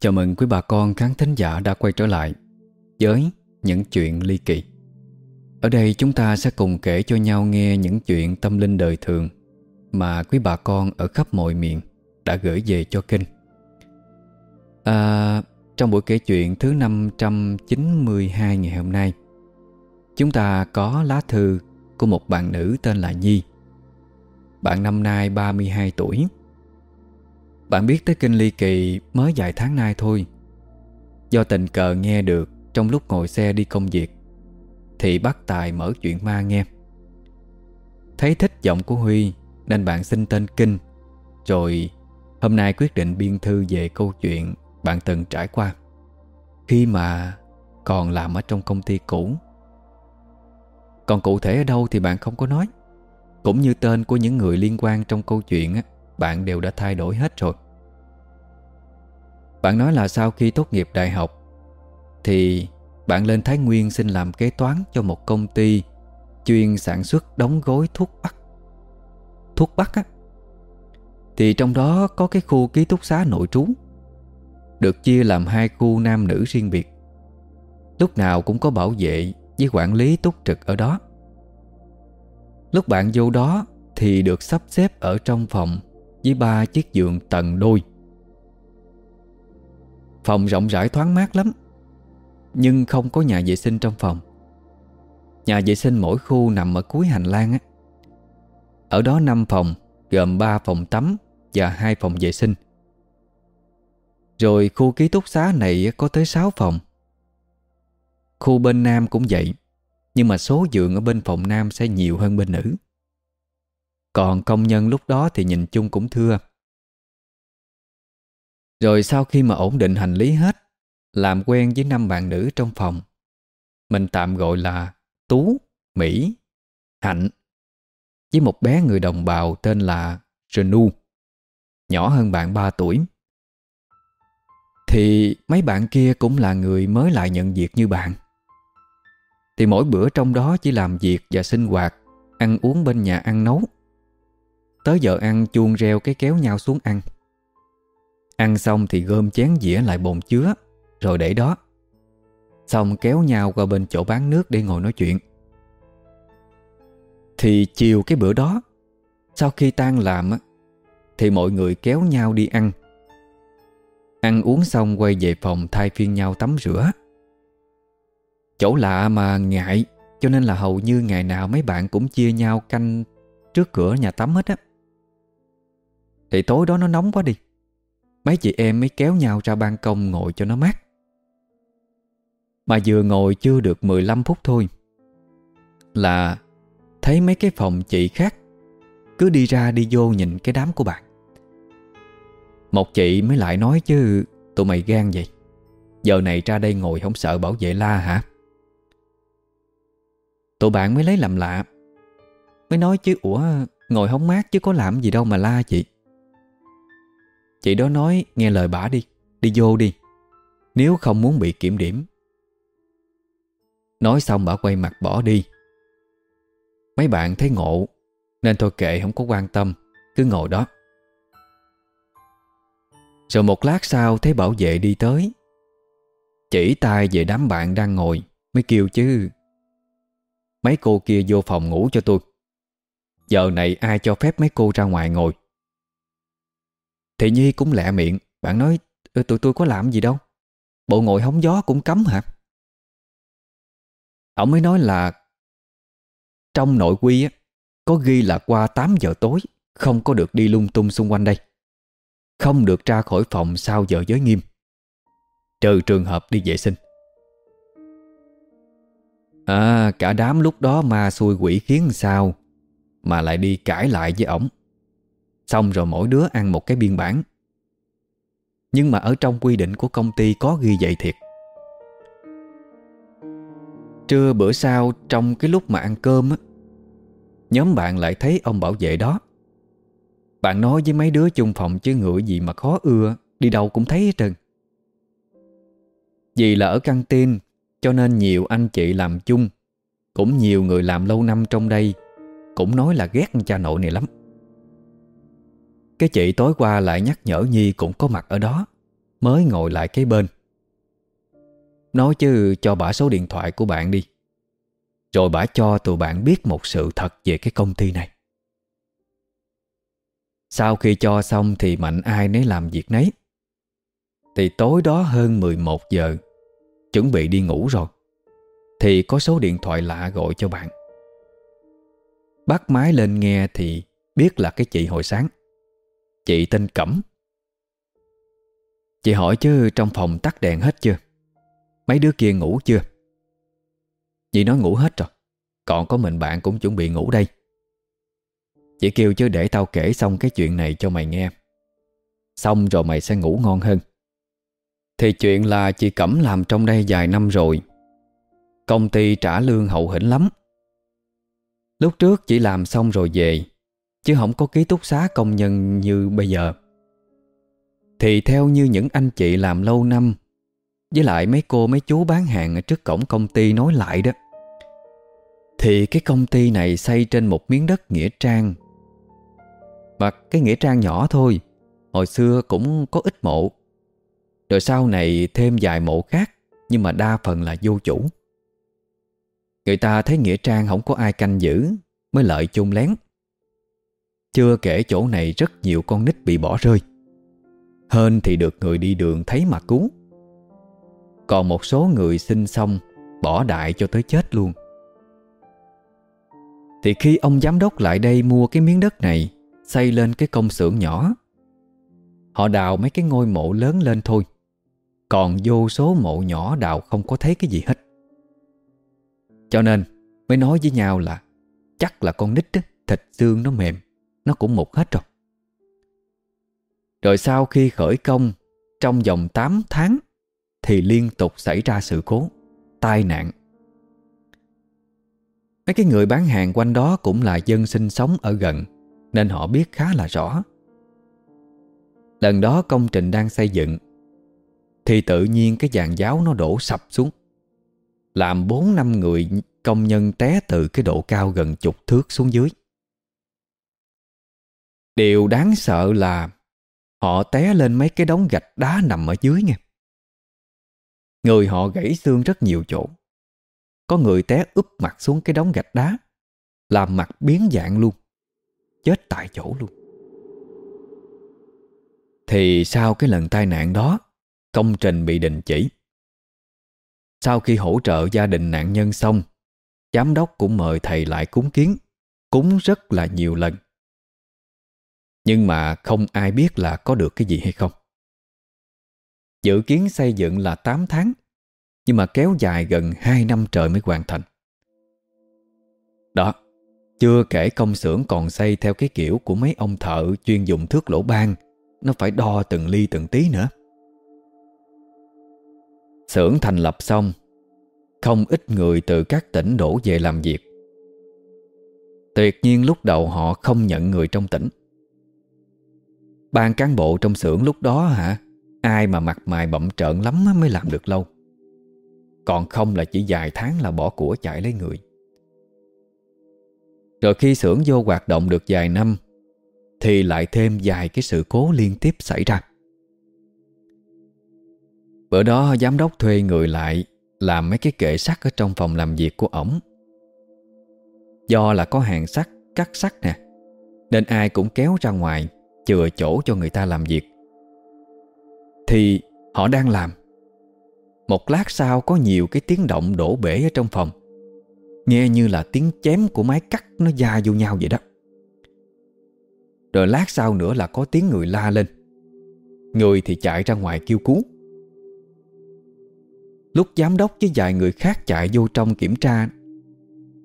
Chào mừng quý bà con khán thính giả đã quay trở lại với những chuyện ly kỳ. Ở đây chúng ta sẽ cùng kể cho nhau nghe những chuyện tâm linh đời thường mà quý bà con ở khắp mọi miền đã gửi về cho kênh. À, trong buổi kể chuyện thứ 592 ngày hôm nay, chúng ta có lá thư của một bạn nữ tên là Nhi. Bạn năm nay 32 tuổi bạn biết tới kinh ly kỳ mới vài tháng nay thôi. Do tình cờ nghe được Trong lúc ngồi xe đi công việc, Thì bắt Tài mở chuyện ma nghe. Thấy thích giọng của Huy, Nên bạn xin tên Kinh. Rồi, hôm nay quyết định biên thư về câu chuyện Bạn từng trải qua. Khi mà còn làm ở trong công ty cũ. Còn cụ thể ở đâu thì bạn không có nói. Cũng như tên của những người liên quan trong câu chuyện á bạn đều đã thay đổi hết rồi. Bạn nói là sau khi tốt nghiệp đại học, Thì bạn lên Thái Nguyên xin làm kế toán cho một công ty Chuyên sản xuất đóng gói thuốc bắc. Thuốc bắc á. Thì trong đó có cái khu ký túc xá nội trú, Được chia làm hai khu nam nữ riêng biệt. Lúc nào cũng có bảo vệ với quản lý túc trực ở đó. Lúc bạn vô đó thì được sắp xếp ở trong phòng với ba chiếc giường tầng đôi. Phòng rộng rãi thoáng mát lắm, nhưng không có nhà vệ sinh trong phòng. Nhà vệ sinh mỗi khu nằm ở cuối hành lang á. Ở đó 5 phòng, gồm 3 phòng tắm và 2 phòng vệ sinh. Rồi khu ký túc xá này có tới 6 phòng. Khu bên nam cũng vậy, nhưng mà số giường ở bên phòng nam sẽ nhiều hơn bên nữ. Còn công nhân lúc đó thì nhìn chung cũng thưa. Rồi sau khi mà ổn định hành lý hết Làm quen với năm bạn nữ trong phòng Mình tạm gọi là Tú, Mỹ, Hạnh Với một bé người đồng bào tên là Renu Nhỏ hơn bạn 3 tuổi. Thì mấy bạn kia cũng là người mới lại nhận việc như bạn. Thì mỗi bữa trong đó chỉ làm việc và sinh hoạt Ăn uống bên nhà ăn nấu. Tới giờ ăn, chuông reo cái kéo nhau xuống ăn. Ăn xong thì gom chén dĩa lại bồn chứa, Rồi để đó. Xong kéo nhau qua bên chỗ bán nước để ngồi nói chuyện. Thì chiều cái bữa đó, Sau khi tan làm Thì mọi người kéo nhau đi ăn. Ăn uống xong quay về phòng thay phiên nhau tắm rửa. Chỗ lạ mà ngại, Cho nên là hầu như ngày nào mấy bạn cũng chia nhau canh trước cửa nhà tắm hết á thì tối đó nó nóng quá đi. Mấy chị em mới kéo nhau ra ban công ngồi cho nó mát. Mà vừa ngồi chưa được 15 phút thôi, Là thấy mấy cái phòng chị khác Cứ đi ra đi vô nhìn cái đám của bạn. Một chị mới lại nói chứ, Tụi mày gan vậy? Giờ này ra đây ngồi không sợ bảo vệ la hả? Tụi bạn mới lấy làm lạ, Mới nói chứ, Ủa, ngồi không mát chứ có làm gì đâu mà la chị. Chị đó nói, nghe lời bả đi Đi vô đi. Nếu không muốn bị kiểm điểm. Nói xong bả quay mặt bỏ đi. Mấy bạn thấy ngộ, Nên thôi kệ, không có quan tâm, Cứ ngồi đó. Rồi một lát sau, thấy bảo vệ đi tới. Chỉ tay về đám bạn đang ngồi, Mới kêu chứ. Mấy cô kia vô phòng ngủ cho tôi. Giờ này ai cho phép mấy cô ra ngoài ngồi? Thì Nhi cũng lẹ miệng Bạn nói ừ, tụi tôi có làm gì đâu. Bộ ngồi hóng gió cũng cấm hả? Ông mới nói là Trong nội quy á, Có ghi là qua 8 giờ tối Không có được đi lung tung xung quanh đây. Không được ra khỏi phòng sau giờ giới nghiêm. Trừ trường hợp đi vệ sinh. À cả đám lúc đó ma xui quỷ khiến sao Mà lại đi cãi lại với ổng. Xong rồi mỗi đứa ăn một cái biên bản. Nhưng mà ở trong quy định của công ty có ghi vậy thiệt. Trưa bữa sau, trong cái lúc mà ăn cơm á, Nhóm bạn lại thấy ông bảo vệ đó. Bạn nói với mấy đứa chung phòng chứ ngựa gì mà khó ưa, Đi đâu cũng thấy hết trơn. Vì là ở căng tin, Cho nên nhiều anh chị làm chung, Cũng nhiều người làm lâu năm trong đây, Cũng nói là ghét cha nội này lắm cái chị tối qua lại nhắc nhở Nhi cũng có mặt ở đó, Mới ngồi lại kế bên. Nói chứ cho bả số điện thoại của bạn đi. Rồi bả cho tụi bạn biết một sự thật về cái công ty này. Sau khi cho xong thì mạnh ai nấy làm việc nấy. Thì tối đó hơn 11 giờ, Chuẩn bị đi ngủ rồi, Thì có số điện thoại lạ gọi cho bạn. Bắt máy lên nghe thì biết là cái chị hồi sáng. Chị tên Cẩm. Chị hỏi chứ trong phòng tắt đèn hết chưa? Mấy đứa kia ngủ chưa? Chị nói ngủ hết rồi, Còn có mình bạn cũng chuẩn bị ngủ đây. Chị kêu chứ để tao kể xong cái chuyện này cho mày nghe. Xong rồi mày sẽ ngủ ngon hơn. Thì chuyện là chị Cẩm làm trong đây vài năm rồi. Công ty trả lương hậu hĩnh lắm. Lúc trước chỉ làm xong rồi về Chứ không có ký túc xá công nhân như bây giờ. Thì theo như những anh chị làm lâu năm, Với lại mấy cô mấy chú bán hàng ở trước cổng công ty nói lại đó, Thì cái công ty này xây trên một miếng đất nghĩa trang. Mà cái nghĩa trang nhỏ thôi, Hồi xưa cũng có ít mộ. Rồi sau này thêm vài mộ khác, Nhưng mà đa phần là vô chủ. Người ta thấy nghĩa trang không có ai canh giữ, Mới lợi chung lén chưa kể chỗ này rất nhiều con nít bị bỏ rơi. Hên thì được người đi đường thấy mà cứu. Còn một số người sinh xong, Bỏ đại cho tới chết luôn. Thì khi ông giám đốc lại đây mua cái miếng đất này, Xây lên cái công xưởng nhỏ. Họ đào mấy cái ngôi mộ lớn lên thôi. Còn vô số mộ nhỏ đào không có thấy cái gì hết. Cho nên mới nói với nhau là Chắc là con nít thịt xương nó mềm nó cũng mục hết rồi. Rồi sau khi khởi công, Trong vòng 8 tháng, Thì liên tục xảy ra sự cố, Tai nạn. Mấy cái người bán hàng quanh đó Cũng là dân sinh sống ở gần, Nên họ biết khá là rõ. Lần đó công trình đang xây dựng, Thì tự nhiên cái dàn giáo nó đổ sập xuống. Làm 4 năm người công nhân té từ cái độ cao gần chục thước xuống dưới. Điều đáng sợ là họ té lên mấy cái đống gạch đá nằm ở dưới nghe Người họ gãy xương rất nhiều chỗ. Có người té úp mặt xuống cái đống gạch đá, làm mặt biến dạng luôn, chết tại chỗ luôn. Thì sau cái lần tai nạn đó, công trình bị đình chỉ. Sau khi hỗ trợ gia đình nạn nhân xong, giám đốc cũng mời thầy lại cúng kiến, cúng rất là nhiều lần. Nhưng mà không ai biết là có được cái gì hay không. Dự kiến xây dựng là 8 tháng, Nhưng mà kéo dài gần 2 năm trời mới hoàn thành. Đó, Chưa kể công xưởng còn xây theo cái kiểu của mấy ông thợ chuyên dùng thước lỗ ban, Nó phải đo từng ly từng tí nữa. Xưởng thành lập xong, Không ít người từ các tỉnh đổ về làm việc. Tuyệt nhiên lúc đầu họ không nhận người trong tỉnh. Ban cán bộ trong xưởng lúc đó hả? Ai mà mặt mày bậm trợn lắm mới làm được lâu. Còn không là chỉ vài tháng là bỏ của chạy lấy người. Rồi khi xưởng vô hoạt động được vài năm Thì lại thêm vài cái sự cố liên tiếp xảy ra. Bữa đó giám đốc thuê người lại Làm mấy cái kệ sắt ở trong phòng làm việc của ổng. Do là có hàng sắt, cắt sắt nè Nên ai cũng kéo ra ngoài chừa chỗ cho người ta làm việc. Thì họ đang làm. Một lát sau có nhiều cái tiếng động đổ bể ở trong phòng. Nghe như là tiếng chém của máy cắt nó da vô nhau vậy đó. Rồi lát sau nữa là có tiếng người la lên. Người thì chạy ra ngoài kêu cứu. Lúc giám đốc với vài người khác chạy vô trong kiểm tra,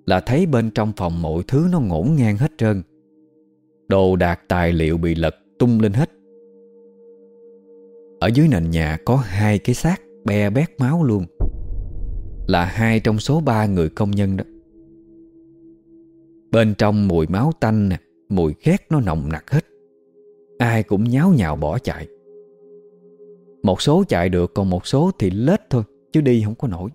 Là thấy bên trong phòng mọi thứ nó ngổn ngang hết trơn. Đồ đạc tài liệu bị lật tung lên hết. Ở dưới nền nhà có hai cái xác be bét máu luôn. Là hai trong số ba người công nhân đó. Bên trong mùi máu tanh nè, Mùi khét nó nồng nặc hết. Ai cũng nháo nhào bỏ chạy. Một số chạy được, Còn một số thì lết thôi, Chứ đi không có nổi.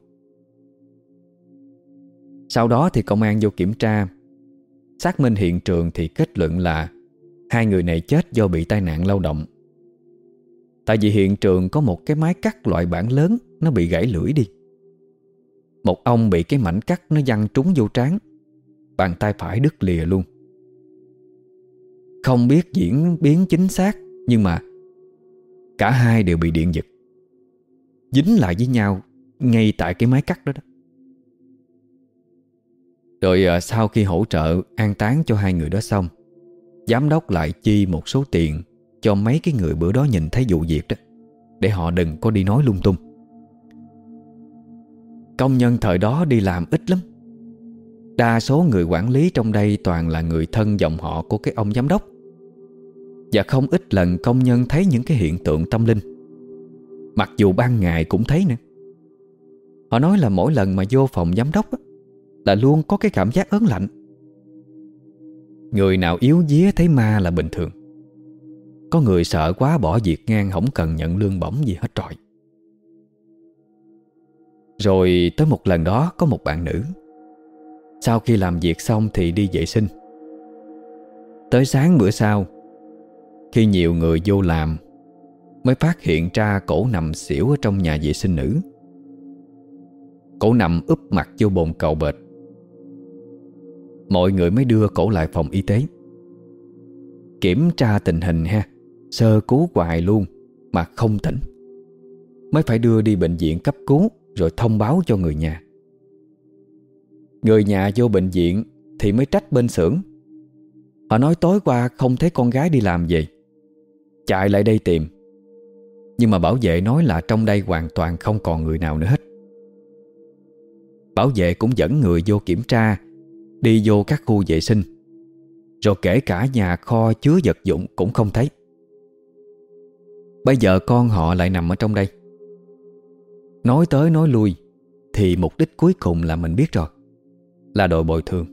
Sau đó thì công an vô kiểm tra. Xác minh hiện trường thì kết luận là Hai người này chết do bị tai nạn lao động. Tại vì hiện trường có một cái máy cắt loại bản lớn, Nó bị gãy lưỡi đi. Một ông bị cái mảnh cắt nó văng trúng vô trán, Bàn tay phải đứt lìa luôn. Không biết diễn biến chính xác, Nhưng mà Cả hai đều bị điện giật. Dính lại với nhau Ngay tại cái máy cắt đó đó. Rồi à, sau khi hỗ trợ An táng cho hai người đó xong Giám đốc lại chi một số tiền Cho mấy cái người bữa đó nhìn thấy vụ việc đó Để họ đừng có đi nói lung tung. Công nhân thời đó đi làm ít lắm. Đa số người quản lý trong đây toàn là người thân dòng họ của cái ông giám đốc. Và không ít lần công nhân thấy những cái hiện tượng tâm linh. Mặc dù ban ngày cũng thấy nữa. Họ nói là mỗi lần mà vô phòng giám đốc á, là luôn có cái cảm giác ớn lạnh. Người nào yếu día thấy ma là bình thường. Có người sợ quá bỏ việc ngang, Không cần nhận lương bổng gì hết trọi. Rồi tới một lần đó, có một bạn nữ. Sau khi làm việc xong thì đi vệ sinh. Tới sáng bữa sau, Khi nhiều người vô làm, Mới phát hiện ra cổ nằm xỉu ở trong nhà vệ sinh nữ. Cổ nằm úp mặt vô bồn cầu bệt. Mọi người mới đưa cổ lại phòng y tế. Kiểm tra tình hình ha. Sơ cứu hoài luôn, Mà không tỉnh. Mới phải đưa đi bệnh viện cấp cứu, Rồi thông báo cho người nhà. Người nhà vô bệnh viện Thì mới trách bên xưởng. Họ nói tối qua không thấy con gái đi làm gì Chạy lại đây tìm. Nhưng mà bảo vệ nói là trong đây hoàn toàn không còn người nào nữa hết. Bảo vệ cũng dẫn người vô kiểm tra Đi vô các khu vệ sinh. Rồi kể cả nhà kho chứa vật dụng cũng không thấy. Bây giờ con họ lại nằm ở trong đây. Nói tới nói lui, Thì mục đích cuối cùng là mình biết rồi, Là đội bồi thường.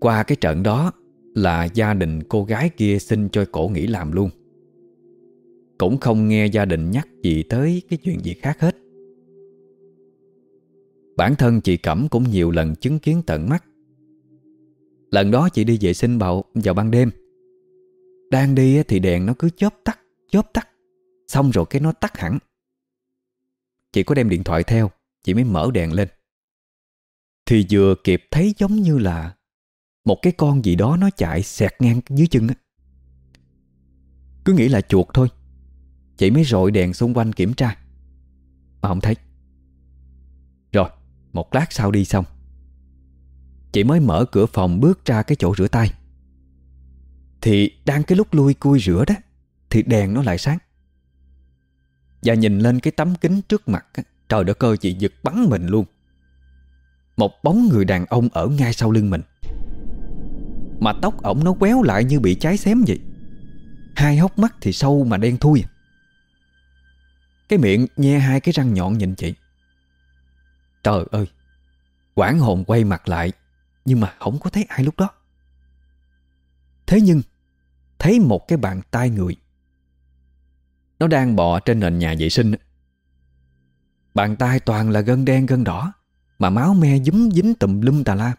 Qua cái trận đó Là gia đình cô gái kia xin cho cổ nghỉ làm luôn. Cũng không nghe gia đình nhắc gì tới cái chuyện gì khác hết. Bản thân chị Cẩm cũng nhiều lần chứng kiến tận mắt. Lần đó chị đi vệ sinh bầu vào ban đêm. Đang đi thì đèn nó cứ chớp tắt, chớp tắt. Xong rồi cái nó tắt hẳn. Chị có đem điện thoại theo Chị mới mở đèn lên. Thì vừa kịp thấy giống như là Một cái con gì đó nó chạy xẹt ngang dưới chân á. Cứ nghĩ là chuột thôi. Chị mới rọi đèn xung quanh kiểm tra. Mà không thấy một lát sau đi xong. Chị mới mở cửa phòng bước ra cái chỗ rửa tay. Thì đang cái lúc lui cui rửa đó, Thì đèn nó lại sáng. Và nhìn lên cái tấm kính trước mặt Trời đất ơi, chị giật bắn mình luôn. Một bóng người đàn ông ở ngay sau lưng mình. Mà tóc ổng nó quéo lại như bị cháy xém vậy. Hai hốc mắt thì sâu mà đen thui. Cái miệng nhe hai cái răng nhọn nhìn chị. Trời ơi, Quảng hồn quay mặt lại, Nhưng mà không có thấy ai lúc đó. Thế nhưng, Thấy một cái bàn tay người. Nó đang bò trên nền nhà vệ sinh. Bàn tay toàn là gân đen gân đỏ, Mà máu me dúm dính tùm lum tà la.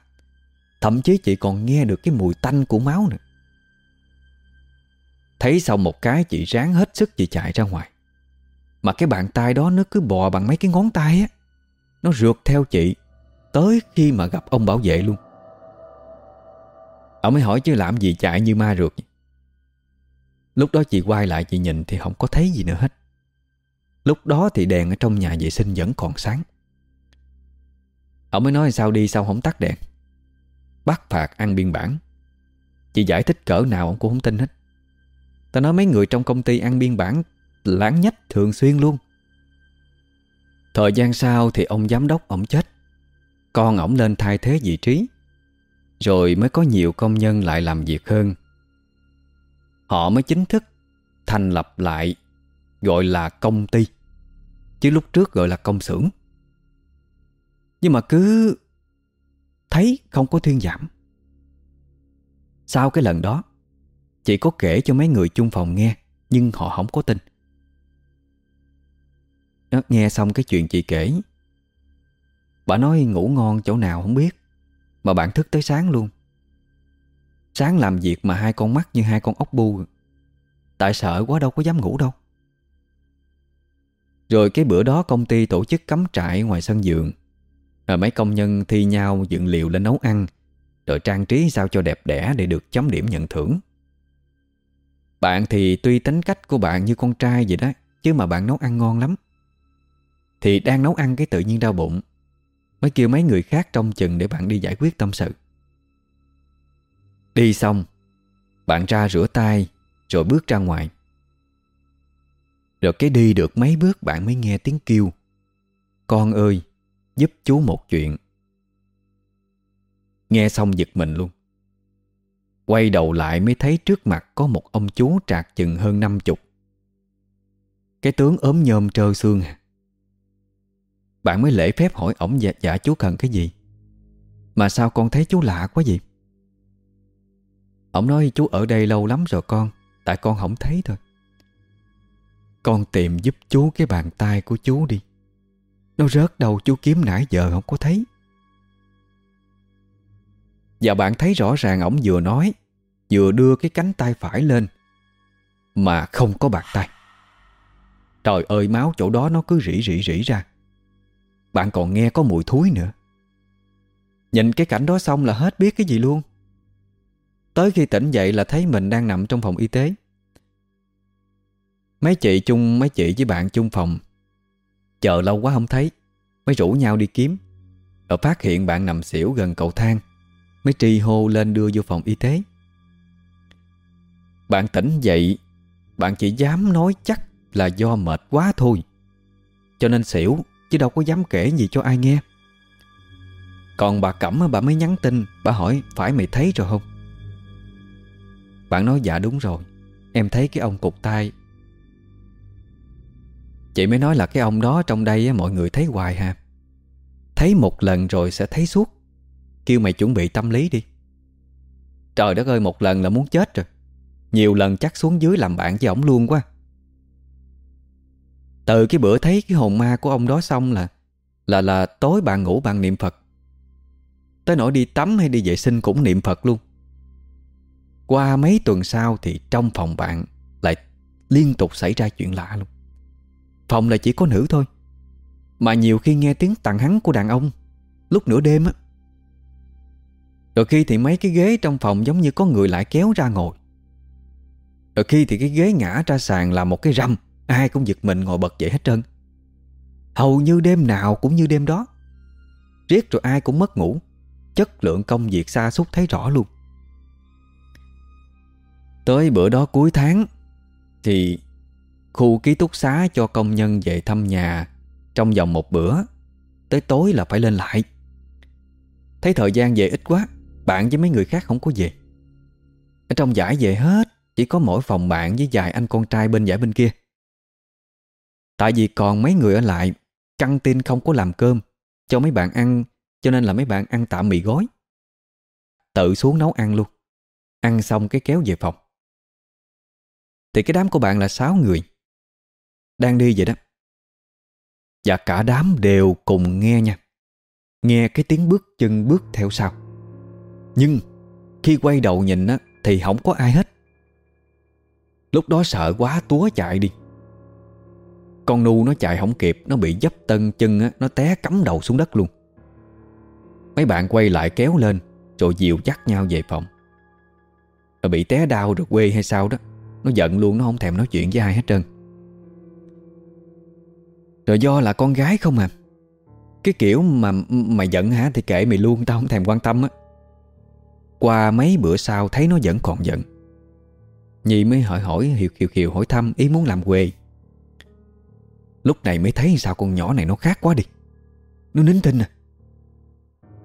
Thậm chí chị còn nghe được cái mùi tanh của máu nữa. Thấy xong một cái, chị ráng hết sức chị chạy ra ngoài. Mà cái bàn tay đó nó cứ bò bằng mấy cái ngón tay á nó rượt theo chị, Tới khi mà gặp ông bảo vệ luôn. Ông mới hỏi chứ làm gì chạy như ma rượt Lúc đó chị quay lại chị nhìn Thì không có thấy gì nữa hết. Lúc đó thì đèn ở trong nhà vệ sinh vẫn còn sáng. Ông mới nói sao đi sao không tắt đèn. Bắt phạt ăn biên bản. Chị giải thích cỡ nào ông cũng không tin hết. Ta nói mấy người trong công ty ăn biên bản Lãng nhách thường xuyên luôn. Thời gian sau thì ông giám đốc ổng chết. Con ổng lên thay thế vị trí. Rồi mới có nhiều công nhân lại làm việc hơn. Họ mới chính thức thành lập lại Gọi là công ty. Chứ lúc trước gọi là công xưởng. Nhưng mà cứ Thấy không có thuyên giảm. Sau cái lần đó Chị có kể cho mấy người chung phòng nghe, Nhưng họ không có tin. Nghe xong cái chuyện chị kể. Bà nói ngủ ngon chỗ nào không biết, Mà bạn thức tới sáng luôn. Sáng làm việc mà hai con mắt như hai con ốc bu. Tại sợ quá đâu có dám ngủ đâu. Rồi cái bữa đó công ty tổ chức cắm trại ngoài sân vườn. Rồi mấy công nhân thi nhau dựng liệu lên nấu ăn, Rồi trang trí sao cho đẹp đẽ để được chấm điểm nhận thưởng. Bạn thì tuy tính cách của bạn như con trai vậy đó, Chứ mà bạn nấu ăn ngon lắm. Thì đang nấu ăn cái tự nhiên đau bụng. Mới kêu mấy người khác trong chừng để bạn đi giải quyết tâm sự. Đi xong, Bạn ra rửa tay Rồi bước ra ngoài. Rồi cái đi được mấy bước bạn mới nghe tiếng kêu. Con ơi, Giúp chú một chuyện. Nghe xong giật mình luôn. Quay đầu lại mới thấy trước mặt Có một ông chú trạc chừng hơn năm chục. Cái tướng ốm nhôm trơ xương à. Bạn mới lễ phép hỏi ổng dạ, dạ chú cần cái gì? Mà sao con thấy chú lạ quá vậy? Ổng nói chú ở đây lâu lắm rồi con Tại con không thấy thôi. Con tìm giúp chú cái bàn tay của chú đi. Nó rớt đâu chú kiếm nãy giờ không có thấy. Và bạn thấy rõ ràng ổng vừa nói Vừa đưa cái cánh tay phải lên Mà không có bàn tay. Trời ơi máu chỗ đó nó cứ rỉ rỉ rỉ ra. Bạn còn nghe có mùi thúi nữa. Nhìn cái cảnh đó xong là hết biết cái gì luôn. Tới khi tỉnh dậy là thấy mình đang nằm trong phòng y tế. Mấy chị chung, mấy chị với bạn chung phòng. Chờ lâu quá không thấy. Mới rủ nhau đi kiếm. Rồi phát hiện bạn nằm xỉu gần cầu thang. Mới tri hô lên đưa vô phòng y tế. Bạn tỉnh dậy, Bạn chỉ dám nói chắc là do mệt quá thôi. Cho nên xỉu. Chứ đâu có dám kể gì cho ai nghe. Còn bà Cẩm bà mới nhắn tin, Bà hỏi, phải mày thấy rồi không? Bạn nói dạ đúng rồi. Em thấy cái ông cục tay Chị mới nói là cái ông đó trong đây mọi người thấy hoài ha Thấy một lần rồi sẽ thấy suốt. Kêu mày chuẩn bị tâm lý đi. Trời đất ơi, một lần là muốn chết rồi. Nhiều lần chắc xuống dưới làm bạn với ổng luôn quá. Từ cái bữa thấy cái hồn ma của ông đó xong là Là là tối bạn ngủ bạn niệm Phật Tới nỗi đi tắm hay đi vệ sinh cũng niệm Phật luôn qua mấy tuần sau thì trong phòng bạn lại liên tục xảy ra chuyện lạ luôn. Phòng là chỉ có nữ thôi. Mà nhiều khi nghe tiếng tàn hắn của đàn ông lúc nửa đêm á. Rồi khi thì mấy cái ghế trong phòng giống như có người lại kéo ra ngồi. Rồi khi thì cái ghế ngã ra sàn là một cái râm Ai cũng giật mình ngồi bật dậy hết trơn. Hầu như đêm nào cũng như đêm đó. Riết rồi ai cũng mất ngủ. Chất lượng công việc xa xúc thấy rõ luôn. Tới bữa đó cuối tháng, Thì khu ký túc xá cho công nhân về thăm nhà Trong vòng một bữa. Tới tối là phải lên lại. Thấy thời gian về ít quá, Bạn với mấy người khác không có về. Ở trong giải về hết, Chỉ có mỗi phòng bạn với vài anh con trai bên giải bên kia. Tại vì còn mấy người ở lại, Căng tin không có làm cơm, Cho mấy bạn ăn, Cho nên là mấy bạn ăn tạm mì gói. Tự xuống nấu ăn luôn. Ăn xong cái kéo về phòng. Thì cái đám của bạn là 6 người. Đang đi vậy đó. Và cả đám đều cùng nghe nha. Nghe cái tiếng bước chân bước theo sau. Nhưng Khi quay đầu nhìn á, Thì không có ai hết. Lúc đó sợ quá, túa chạy đi. Con nu nó chạy không kịp, Nó bị dấp tân chân á, Nó té cắm đầu xuống đất luôn. Mấy bạn quay lại kéo lên, Rồi dìu dắt nhau về phòng. Rồi bị té đau rồi quê hay sao đó, nó giận luôn, nó không thèm nói chuyện với ai hết trơn. Rồi do là con gái không à. Cái kiểu mà mày giận hả? Thì kệ mày luôn, tao không thèm quan tâm á. Qua mấy bữa sau thấy nó vẫn còn giận. Nhi mới hỏi hỏi Hiều Kiều Kiều hỏi thăm ý muốn làm quê. Lúc này mới thấy sao con nhỏ này nó khác quá đi. Nó nín thinh à.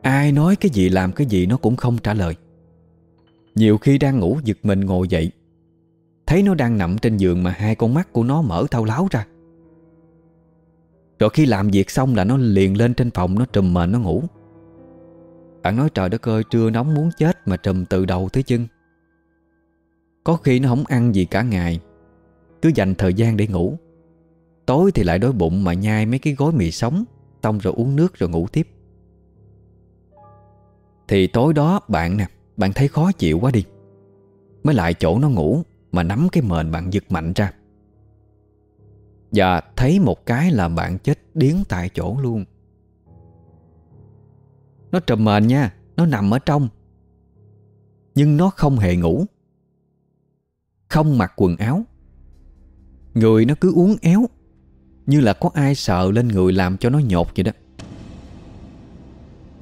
Ai nói cái gì làm cái gì nó cũng không trả lời. Nhiều khi đang ngủ giật mình ngồi dậy. Thấy nó đang nằm trên giường mà hai con mắt của nó mở thao láo ra. Rồi khi làm việc xong là nó liền lên trên phòng Nó trùm mền nó ngủ. Bạn nói trời đất ơi, trưa nóng muốn chết Mà trùm từ đầu tới chân. Có khi nó không ăn gì cả ngày. Cứ dành thời gian để ngủ. Tối thì lại đói bụng mà nhai mấy cái gói mì sống Xong rồi uống nước rồi ngủ tiếp. Thì tối đó, bạn nè, Bạn thấy khó chịu quá đi. Mới lại chỗ nó ngủ Mà nắm cái mền bạn giật mạnh ra. Và thấy một cái là bạn chết điếng tại chỗ luôn. Nó trầm mền nha, Nó nằm ở trong. Nhưng nó không hề ngủ. Không mặc quần áo. Người nó cứ uốn éo. Như là có ai sợ lên người làm cho nó nhột vậy đó.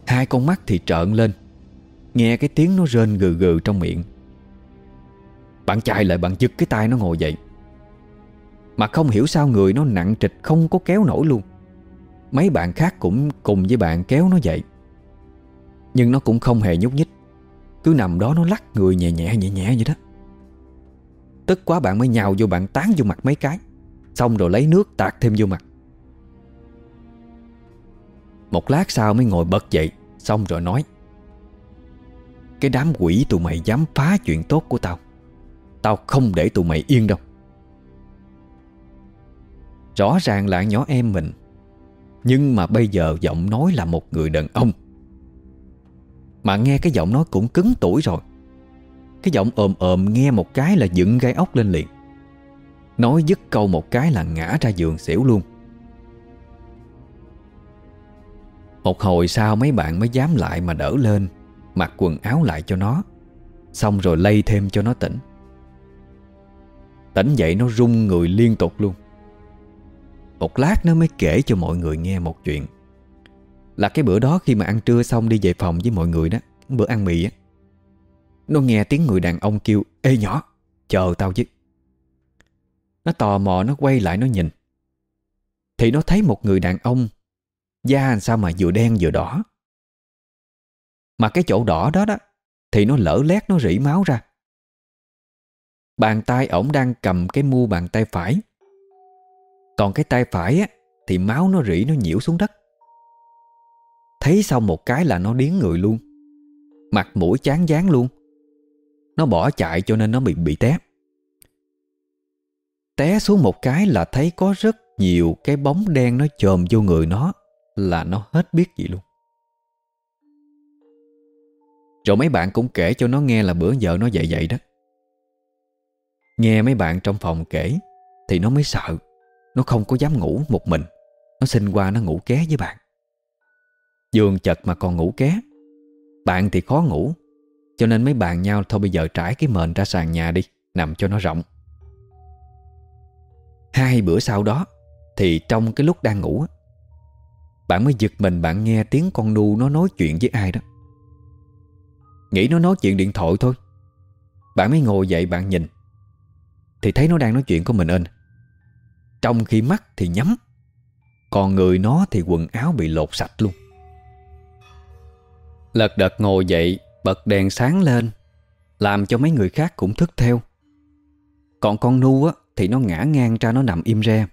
Hai con mắt thì trợn lên, Nghe cái tiếng nó rên gừ gừ trong miệng. Bạn chạy lại, bạn giật cái tay nó ngồi dậy. Mà không hiểu sao người nó nặng trịch, Không có kéo nổi luôn. Mấy bạn khác cũng cùng với bạn kéo nó dậy. Nhưng nó cũng không hề nhúc nhích. Cứ nằm đó nó lắc người nhẹ nhẹ nhẹ nhẹ vậy đó. Tức quá bạn mới nhào vô, bạn tán vô mặt mấy cái. Xong rồi lấy nước tạt thêm vô mặt. Một lát sau mới ngồi bật dậy, Xong rồi nói, Cái đám quỷ tụi mày dám phá chuyện tốt của tao. Tao không để tụi mày yên đâu. Rõ ràng là nhỏ em mình, Nhưng mà bây giờ giọng nói là một người đàn ông. Mà nghe cái giọng nói cũng cứng tuổi rồi. Cái giọng ồm ồm nghe một cái là dựng gai ốc lên liền. Nói dứt câu một cái là ngã ra giường xỉu luôn. Một hồi sau mấy bạn mới dám lại mà đỡ lên Mặc quần áo lại cho nó Xong rồi lây thêm cho nó tỉnh. Tỉnh dậy nó rung người liên tục luôn. Một lát nó mới kể cho mọi người nghe một chuyện. Là cái bữa đó khi mà ăn trưa xong đi về phòng với mọi người đó Bữa ăn mì á. Nó nghe tiếng người đàn ông kêu Ê nhỏ, chờ tao chứ nó tò mò, nó quay lại, nó nhìn. Thì nó thấy một người đàn ông Da làm sao mà vừa đen vừa đỏ. Mà cái chỗ đỏ đó đó, Thì nó lỡ lét, nó rỉ máu ra. Bàn tay ổng đang cầm cái mu bàn tay phải. Còn cái tay phải á, Thì máu nó rỉ, nó nhiễu xuống đất. Thấy xong một cái là nó điến người luôn. Mặt mũi chán dáng luôn. Nó bỏ chạy cho nên nó bị bị té. Té xuống một cái là thấy có rất nhiều cái bóng đen nó chồm vô người nó, là nó hết biết gì luôn. Rồi mấy bạn cũng kể cho nó nghe là bữa giờ nó dậy vậy đó. Nghe mấy bạn trong phòng kể thì nó mới sợ. Nó không có dám ngủ một mình. Nó xin qua nó ngủ ké với bạn. Giường chật mà còn ngủ ké. Bạn thì khó ngủ. Cho nên mấy bạn nhau thôi bây giờ trải cái mền ra sàn nhà đi. Nằm cho nó rộng. Hai bữa sau đó, thì trong cái lúc đang ngủ bạn mới giật mình bạn nghe tiếng con nu nó nói chuyện với ai đó. Nghĩ nó nói chuyện điện thoại thôi. Bạn mới ngồi dậy bạn nhìn, Thì thấy nó đang nói chuyện của mình ơn Trong khi mắt thì nhắm, Còn người nó thì quần áo bị lột sạch luôn. Lật đật ngồi dậy, Bật đèn sáng lên, Làm cho mấy người khác cũng thức theo. Còn con nu á thì nó ngã ngang ra nó nằm im re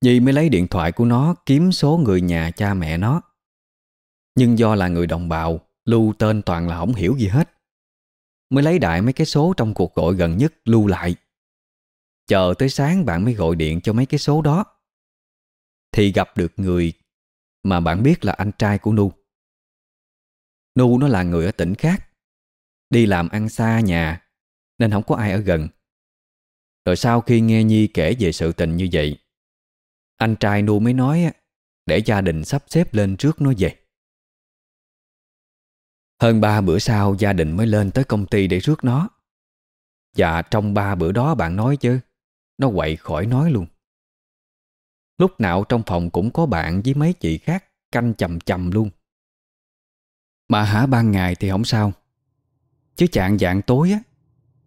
Nhi mới lấy điện thoại của nó kiếm số người nhà cha mẹ nó. Nhưng do là người đồng bào, lưu tên toàn là không hiểu gì hết. Mới lấy đại mấy cái số trong cuộc gọi gần nhất lưu lại. Chờ tới sáng bạn mới gọi điện cho mấy cái số đó. Thì gặp được người mà bạn biết là anh trai của Nu. Nu nó là người ở tỉnh khác. Đi làm ăn xa nhà nên không có ai ở gần. Rồi sau khi nghe Nhi kể về sự tình như vậy anh trai Nu mới nói để gia đình sắp xếp lên trước nó về. Hơn ba bữa sau gia đình mới lên tới công ty để rước nó. Và trong ba bữa đó bạn nói chứ, nó quậy khỏi nói luôn. Lúc nào trong phòng cũng có bạn với mấy chị khác canh chầm chầm luôn. Mà hả ban ngày thì không sao. Chứ chạng dạng tối á,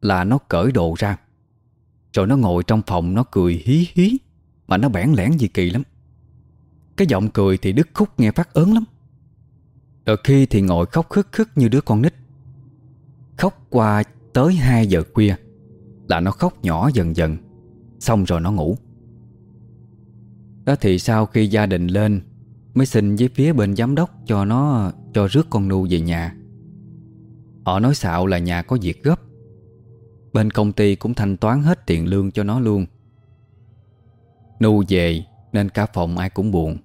là nó cởi đồ ra. Rồi nó ngồi trong phòng, nó cười hí hí. Mà nó bẽn lẽn gì kỳ lắm. Cái giọng cười thì đứt khúc nghe phát ớn lắm. Đôi khi thì ngồi khóc khức khức như đứa con nít. Khóc qua tới 2 giờ khuya, Là nó khóc nhỏ dần dần, Xong rồi nó ngủ. Đó thì sau khi gia đình lên, Mới xin với phía bên giám đốc cho nó, cho rước con nu về nhà. Họ nói xạo là nhà có việc gấp Bên công ty cũng thanh toán hết tiền lương cho nó luôn. Nu về nên cả phòng ai cũng buồn.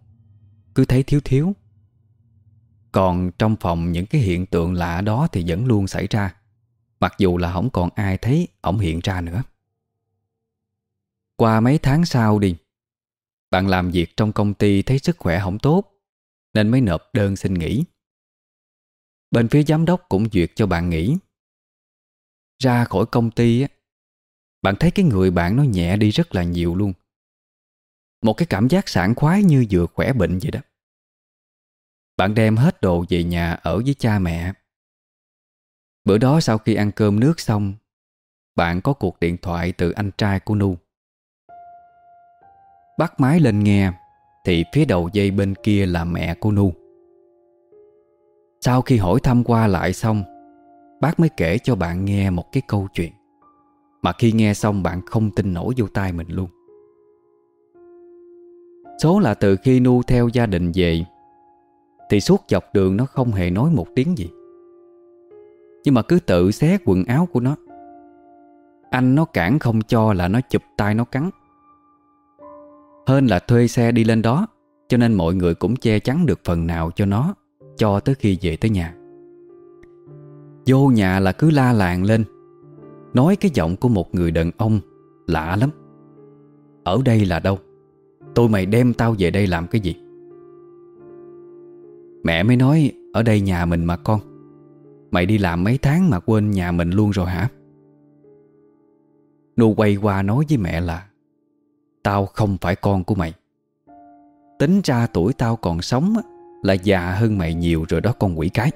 Cứ thấy thiếu thiếu. Còn trong phòng những cái hiện tượng lạ đó thì vẫn luôn xảy ra. Mặc dù là không còn ai thấy ổng hiện ra nữa. Qua mấy tháng sau đi, Bạn làm việc trong công ty thấy sức khỏe không tốt, Nên mới nộp đơn xin nghỉ. Bên phía giám đốc cũng duyệt cho bạn nghỉ. Ra khỏi công ty á, Bạn thấy cái người bạn nó nhẹ đi rất là nhiều luôn. Một cái cảm giác sảng khoái như vừa khỏe bệnh vậy đó. Bạn đem hết đồ về nhà ở với cha mẹ. Bữa đó sau khi ăn cơm nước xong, Bạn có cuộc điện thoại từ anh trai của Nu. Bắt máy lên nghe, Thì phía đầu dây bên kia là mẹ của Nu. Sau khi hỏi thăm qua lại xong Bác mới kể cho bạn nghe một cái câu chuyện. Mà khi nghe xong bạn không tin nổi vô tai mình luôn. Số là từ khi Nu theo gia đình về, Thì suốt dọc đường nó không hề nói một tiếng gì. Nhưng mà cứ tự xé quần áo của nó. Anh nó cản không cho là nó chụp tay nó cắn. Hơn là thuê xe đi lên đó, Cho nên mọi người cũng che chắn được phần nào cho nó, Cho tới khi về tới nhà. Vô nhà là cứ la làng lên. Nói cái giọng của một người đàn ông Lạ lắm. Ở đây là đâu? Tôi mày đem tao về đây làm cái gì? Mẹ mới nói, Ở đây nhà mình mà con. Mày đi làm mấy tháng mà quên nhà mình luôn rồi hả? Nô quay qua nói với mẹ là, Tao không phải con của mày. Tính ra tuổi tao còn sống Là già hơn mày nhiều rồi đó con quỷ cái.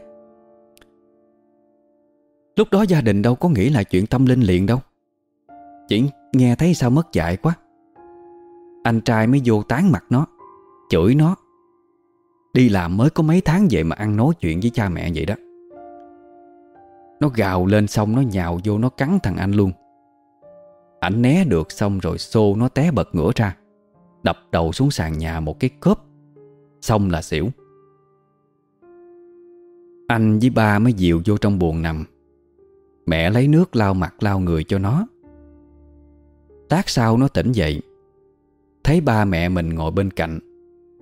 Lúc đó gia đình đâu có nghĩ là chuyện tâm linh liền đâu. Chỉ nghe thấy sao mất dạy quá. Anh trai mới vô tán mặt nó, Chửi nó. Đi làm mới có mấy tháng vậy mà ăn nói chuyện với cha mẹ vậy đó. Nó gào lên xong nó nhào vô nó cắn thằng anh luôn. Ảnh né được xong rồi xô nó té bật ngửa ra, Đập đầu xuống sàn nhà một cái cớp Xong là xỉu. Anh với ba mới dịu vô trong buồng nằm. Mẹ lấy nước lau mặt lau người cho nó. Tác sau nó tỉnh dậy. Thấy ba mẹ mình ngồi bên cạnh,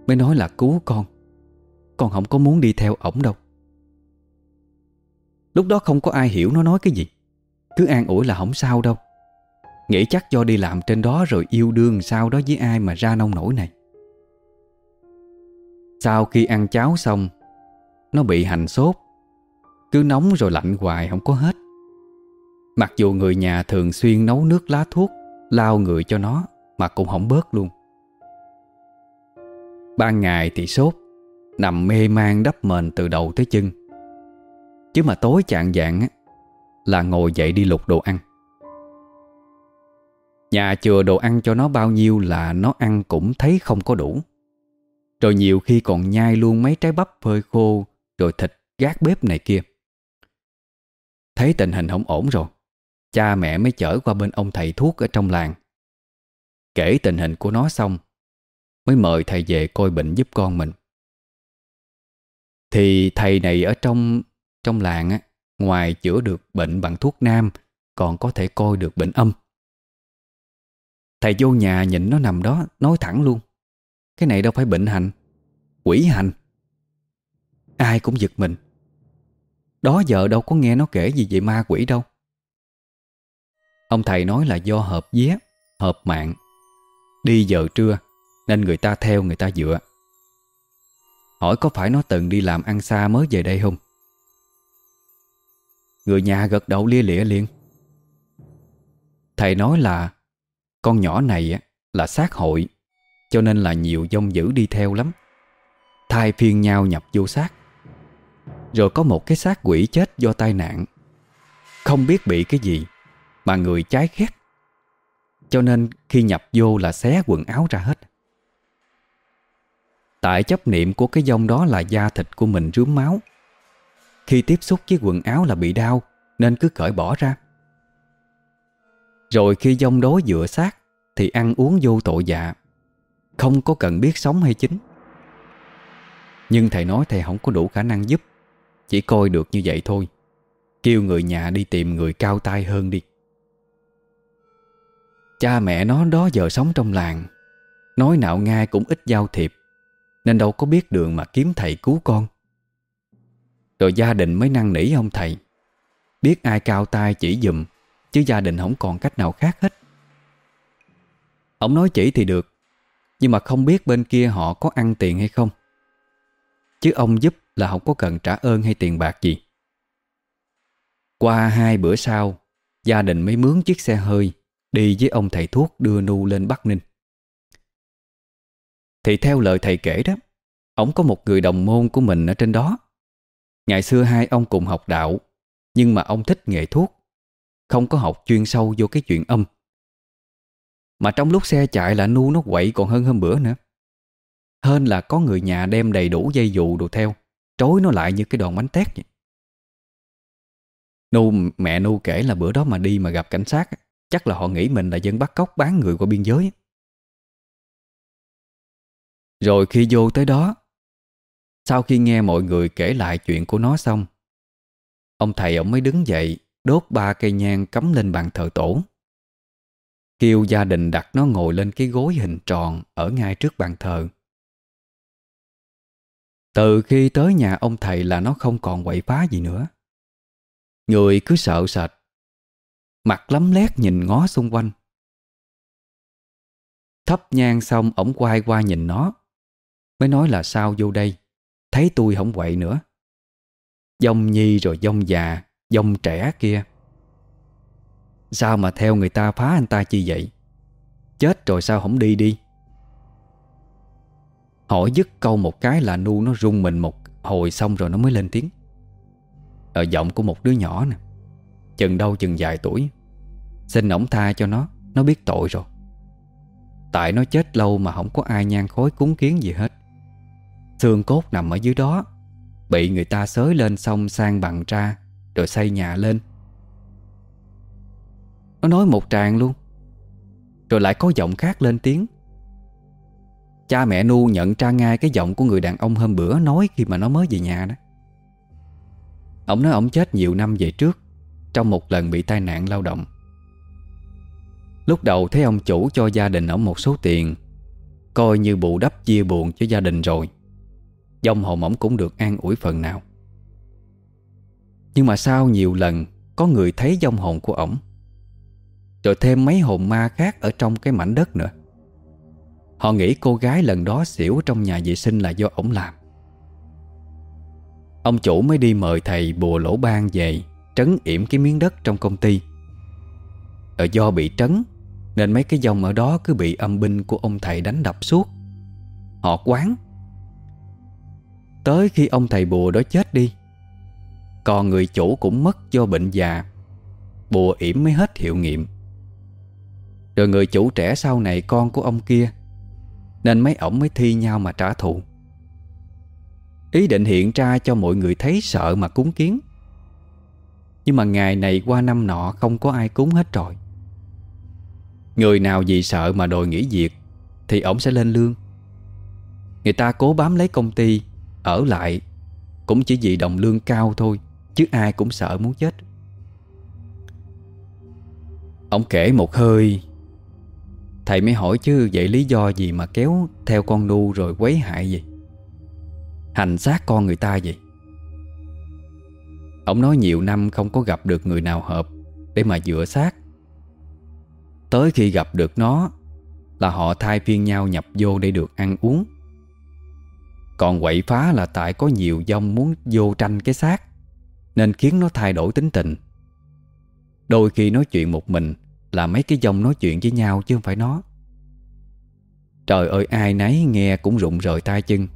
Mới nói là cứu con. Con không có muốn đi theo ổng đâu. Lúc đó không có ai hiểu nó nói cái gì. Cứ an ủi là không sao đâu. Nghĩ chắc do đi làm trên đó rồi yêu đương sao đó với ai mà ra nông nổi này. Sau khi ăn cháo xong, Nó bị hành sốt. Cứ nóng rồi lạnh hoài không có hết. Mặc dù người nhà thường xuyên nấu nước lá thuốc, Lao người cho nó, Mà cũng không bớt luôn. Ban ngày thì sốt, Nằm mê man đắp mền từ đầu tới chân. Chứ mà tối chạng dạng Là ngồi dậy đi lục đồ ăn. Nhà chừa đồ ăn cho nó bao nhiêu là nó ăn cũng thấy không có đủ. Rồi nhiều khi còn nhai luôn mấy trái bắp phơi khô, Rồi thịt gác bếp này kia. Thấy tình hình không ổn rồi Cha mẹ mới chở qua bên ông thầy thuốc ở trong làng Kể tình hình của nó xong Mới mời thầy về coi bệnh giúp con mình Thì thầy này ở trong trong làng á, ngoài chữa được bệnh bằng thuốc nam còn có thể coi được bệnh âm. Thầy vô nhà nhìn nó nằm đó nói thẳng luôn. Cái này đâu phải bệnh hành, quỷ hành. Ai cũng giật mình. Đó giờ đâu có nghe nó kể gì về ma quỷ đâu. Ông thầy nói là do hợp vé, hợp mạng. Đi giờ trưa nên người ta theo người ta dựa. Hỏi có phải nó từng đi làm ăn xa mới về đây không? Người nhà gật đầu lia lịa liền Thầy nói là Con nhỏ này là xác hội Cho nên là nhiều dông dữ đi theo lắm Thai phiên nhau nhập vô xác Rồi có một cái xác quỷ chết do tai nạn Không biết bị cái gì mà người trái khét Cho nên khi nhập vô là xé quần áo ra hết. Tại chấp niệm của cái dông đó là da thịt của mình rướm máu. Khi tiếp xúc với quần áo là bị đau, Nên cứ cởi bỏ ra. Rồi khi dông đối dựa sát Thì ăn uống vô tội dạ. Không có cần biết sống hay chính Nhưng thầy nói thầy không có đủ khả năng giúp. Chỉ coi được như vậy thôi. Kêu người nhà đi tìm người cao tay hơn đi. Cha mẹ nó đó giờ sống trong làng. Nói nạo ngai cũng ít giao thiệp, Nên đâu có biết đường mà kiếm thầy cứu con. Rồi gia đình mới năn nỉ ông thầy. Biết ai cao tay chỉ dùm Chứ gia đình không còn cách nào khác hết. Ông nói chỉ thì được, Nhưng mà không biết bên kia họ có ăn tiền hay không. Chứ ông giúp là không có cần trả ơn hay tiền bạc gì. Qua hai bữa sau, Gia đình mới mướn chiếc xe hơi. Đi với ông thầy thuốc đưa Nu lên Bắc Ninh. Thì theo lời thầy kể đó Ông có một người đồng môn của mình ở trên đó. Ngày xưa hai ông cùng học đạo, Nhưng mà ông thích nghề thuốc, Không có học chuyên sâu vô cái chuyện âm. Mà trong lúc xe chạy là Nu nó quậy còn hơn hôm bữa nữa. Hơn là có người nhà đem đầy đủ dây dụ đồ theo Trối nó lại như cái đòn bánh tét vậy. Nu, mẹ Nu kể là bữa đó mà đi mà gặp cảnh sát Chắc là họ nghĩ mình là dân bắt cóc bán người qua biên giới. Rồi khi vô tới đó, Sau khi nghe mọi người kể lại chuyện của nó xong, Ông thầy ông mới đứng dậy, Đốt ba cây nhang cắm lên bàn thờ tổ. Kêu gia đình đặt nó ngồi lên cái gối hình tròn Ở ngay trước bàn thờ. Từ khi tới nhà ông thầy là nó không còn quậy phá gì nữa. Người cứ sợ sệt Mặt lấm lét nhìn ngó xung quanh. Thấp nhang xong, ổng quay qua nhìn nó. Mới nói là, sao vô đây? Thấy tôi không quậy nữa. Dông nhi rồi dông già, Dông trẻ kia. Sao mà theo người ta phá anh ta chi vậy? Chết rồi sao không đi đi? Hỏi dứt câu một cái là nu nó rung mình một hồi xong rồi nó mới lên tiếng. Ở giọng của một đứa nhỏ nè. Chừng đâu chừng vài tuổi. Xin ổng tha cho nó Nó biết tội rồi. Tại nó chết lâu mà không có ai nhan khối cúng kiến gì hết. Xương cốt nằm ở dưới đó, Bị người ta xới lên xong sang bằng ra Rồi xây nhà lên. Nó nói một tràng luôn, Rồi lại có giọng khác lên tiếng. Cha mẹ Nu nhận ra ngay cái giọng của người đàn ông hôm bữa nói khi mà nó mới về nhà đó. Ông nói ông chết nhiều năm về trước trong một lần bị tai nạn lao động. Lúc đầu thấy ông chủ cho gia đình ông một số tiền, Coi như bù đắp chia buồn cho gia đình rồi. Dòng hồn ổng cũng được an ủi phần nào. Nhưng mà sau nhiều lần, Có người thấy dòng hồn của ổng, Rồi thêm mấy hồn ma khác Ở trong cái mảnh đất nữa. Họ nghĩ cô gái lần đó xỉu Trong nhà vệ sinh là do ổng làm. Ông chủ mới đi mời thầy bùa lỗ ban về. Trấn yểm cái miếng đất trong công ty. Ở do bị trấn, Nên mấy cái dòng ở đó cứ bị âm binh của ông thầy đánh đập suốt. Họ quán, Tới khi ông thầy bùa đó chết đi, Còn người chủ cũng mất do bệnh già, Bùa yểm mới hết hiệu nghiệm. Rồi người chủ trẻ sau này, con của ông kia, Nên mấy ổng mới thi nhau mà trả thù. Ý định hiện ra cho mọi người thấy sợ mà cúng kiến. Nhưng mà ngày này qua năm nọ không có ai cúng hết rồi. Người nào vì sợ mà đòi nghỉ việc Thì ổng sẽ lên lương. Người ta cố bám lấy công ty, Ở lại Cũng chỉ vì đồng lương cao thôi, Chứ ai cũng sợ muốn chết. Ông kể một hơi, Thầy mới hỏi chứ, vậy lý do gì mà kéo theo con nu rồi quấy hại gì Hành xác con người ta vậy? Ông nói nhiều năm không có gặp được người nào hợp Để mà dựa xác Tới khi gặp được nó Là họ thay phiên nhau nhập vô để được ăn uống. Còn quậy phá là tại có nhiều dông muốn vô tranh cái xác, Nên khiến nó thay đổi tính tình. Đôi khi nói chuyện một mình Là mấy cái dông nói chuyện với nhau chứ không phải nó. Trời ơi, ai nấy nghe cũng rụng rời tay chân.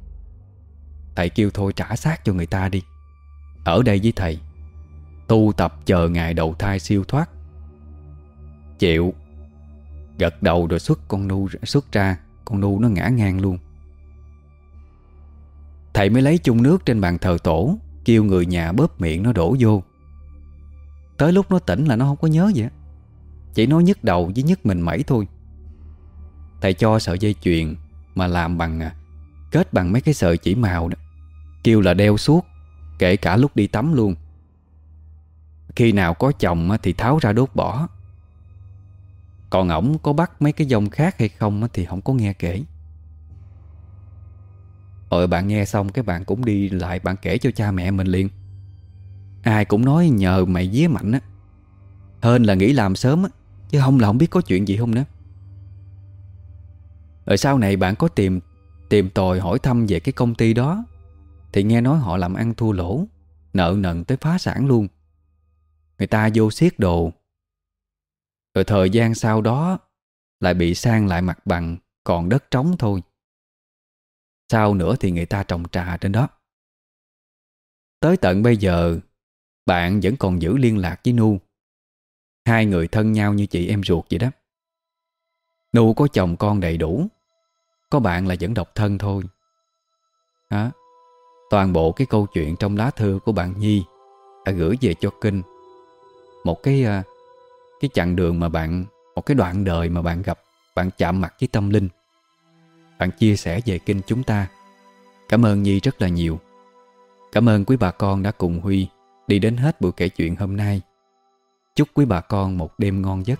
Thầy kêu thôi, trả xác cho người ta đi. Ở đây với thầy, Tu tập chờ ngày đầu thai siêu thoát. Chịu. Gật đầu rồi xuất con nu, xuất ra, Con nu nó ngã ngang luôn. Thầy mới lấy chung nước trên bàn thờ tổ, Kêu người nhà bóp miệng nó đổ vô. Tới lúc nó tỉnh là nó không có nhớ gì Chỉ nói nhức đầu với nhức mình mẩy thôi. Thầy cho sợi dây chuyền Mà làm bằng à, Kết bằng mấy cái sợi chỉ màu đó. Kêu là đeo suốt. Kể cả lúc đi tắm luôn. Khi nào có chồng thì tháo ra đốt bỏ. Còn ổng có bắt mấy cái dòng khác hay không Thì không có nghe kể. Rồi bạn nghe xong Cái bạn cũng đi lại, bạn kể cho cha mẹ mình liền. Ai cũng nói nhờ mày día mạnh á. Hên là nghĩ làm sớm á, Chứ không là không biết có chuyện gì không nữa. Ở sau này bạn có tìm Tìm tòi hỏi thăm về cái công ty đó. Thì nghe nói họ làm ăn thua lỗ, Nợ nần tới phá sản luôn. Người ta vô xiết đồ. Rồi thời gian sau đó Lại bị sang lại mặt bằng, Còn đất trống thôi. Sau nữa thì người ta trồng trà trên đó. Tới tận bây giờ, Bạn vẫn còn giữ liên lạc với Nu. Hai người thân nhau như chị em ruột vậy đó. Nu có chồng con đầy đủ, Có bạn là vẫn độc thân thôi. Đó Toàn bộ cái câu chuyện trong lá thư của bạn Nhi Đã gửi về cho Kinh. Một cái à, Cái chặng đường mà bạn, Một cái đoạn đời mà bạn gặp, Bạn chạm mặt với tâm linh. Bạn chia sẻ về Kinh chúng ta. Cảm ơn Nhi rất là nhiều. Cảm ơn quý bà con đã cùng Huy Đi đến hết buổi kể chuyện hôm nay. Chúc quý bà con một đêm ngon giấc.